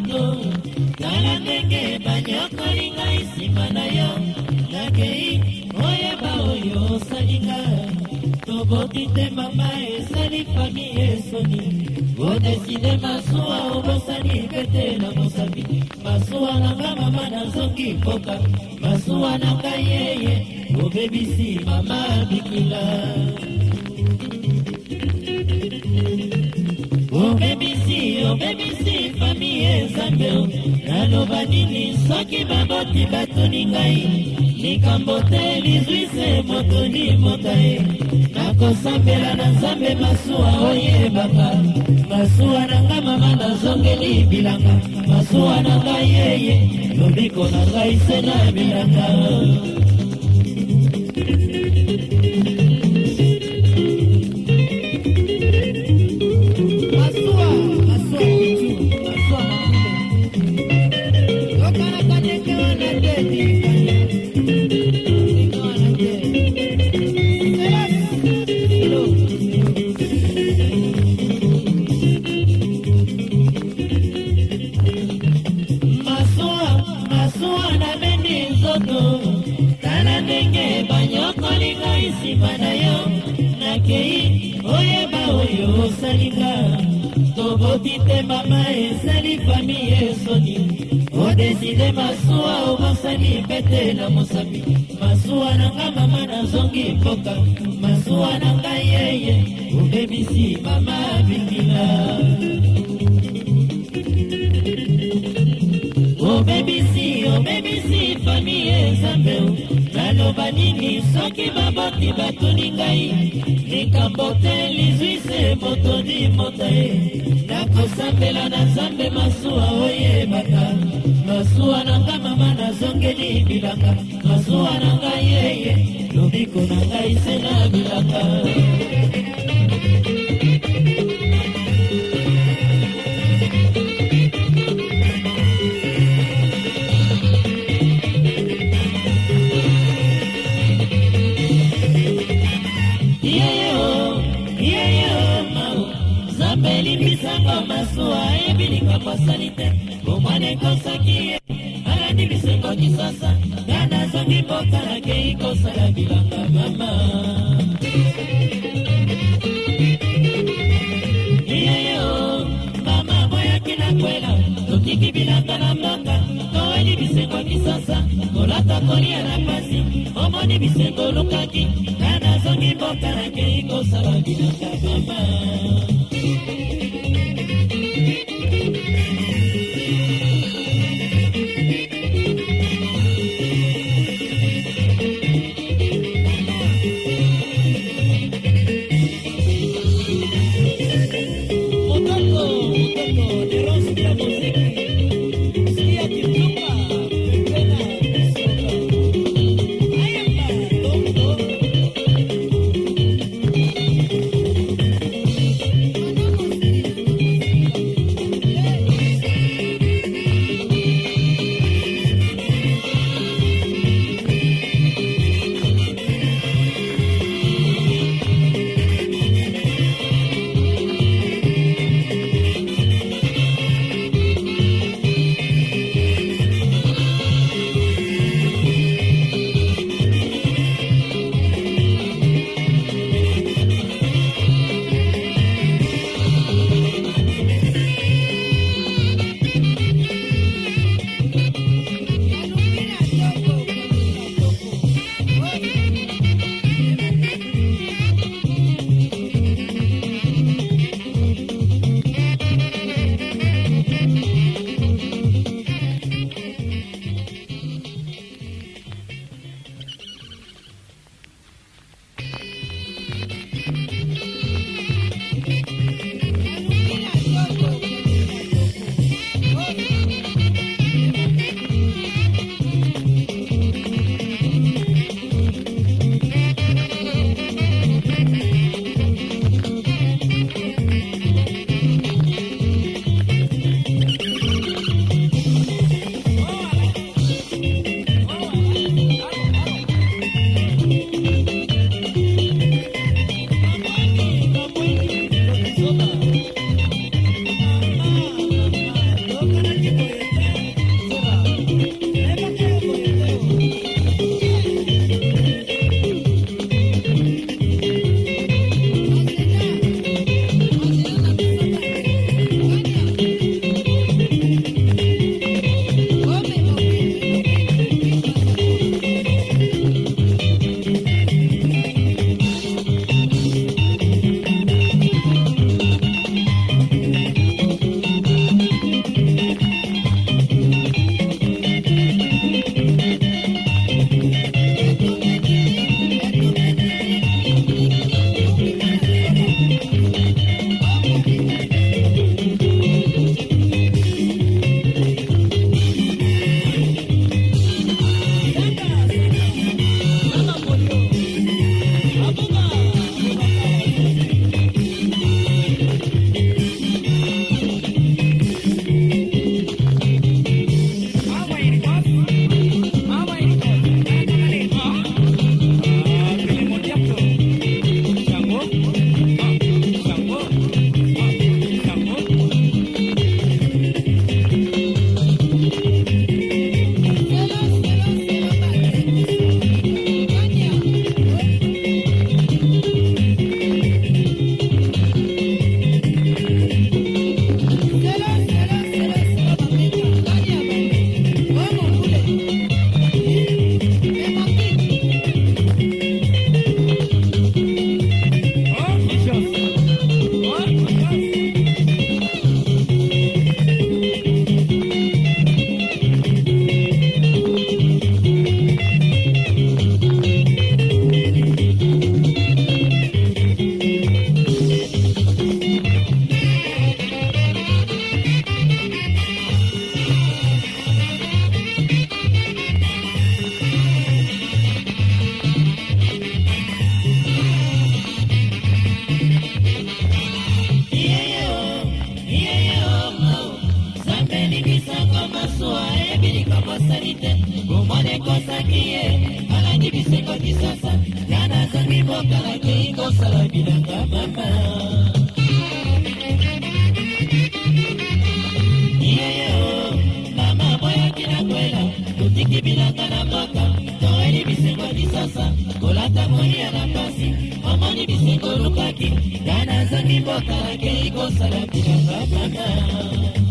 kitoko tala ndenge banyokoli ngai nsima na yo nakei oyeba oyo osalinga toboti te mama esali fami esoni odeside masuwa obosani epete na mosapi masuwa na nga mama nazongi mboka masuwa na ngai yeye obebisi mama bikila obebisi obebisi fami ezambe naloba nini soki baboti batuni ngai likambo te lizwise motuni mota ye nakosambela na nzambe masuwa oyebaka masuwa na nga mama nazongeli bilanga masuwa na ngai yeye lobiko na ngai se na bilanga kolinga nsima na yo nakei oyeba oyo osalinga toboti te mama esali fami esoni odeside masuwa omosani pete na mosapi masuwa na nga mama nazongi mboka masuwa na ngai yeye obebisi mama bikila obebisi obebisi fami ezambeu naloba nini soki baboti batuni ngai likambo te lizwise motoni mota ye nakosambela na nzambe masuwa oyebaka masuwa na nga mama nazongeli bilanga masuwa na ngai yeye lobiko na ngai se na bilanga apeli bisengo masuwa ebilinga posali te bomwana ekosaki alandi bisengo kisasa nga nazongi botalakei kosala bilanga mama iyeyeo mama boyaki na kwela tokiki bilanga na mboka toeli bisengo kisasa kolata kolia na pasi omoni bisengo olukaki nga nazongi botalakei kosala bilanga mama Thank you. esengo kisasa nga nazangi mokalakei kosala bilanga mama yeyeo mama boyoki na kwela totiki bilanga na mboka toyeli bisengo lisasa kolata moya na mpasi omoni bisengo olukaki nga nazangi mokalakei kosala bilanga mama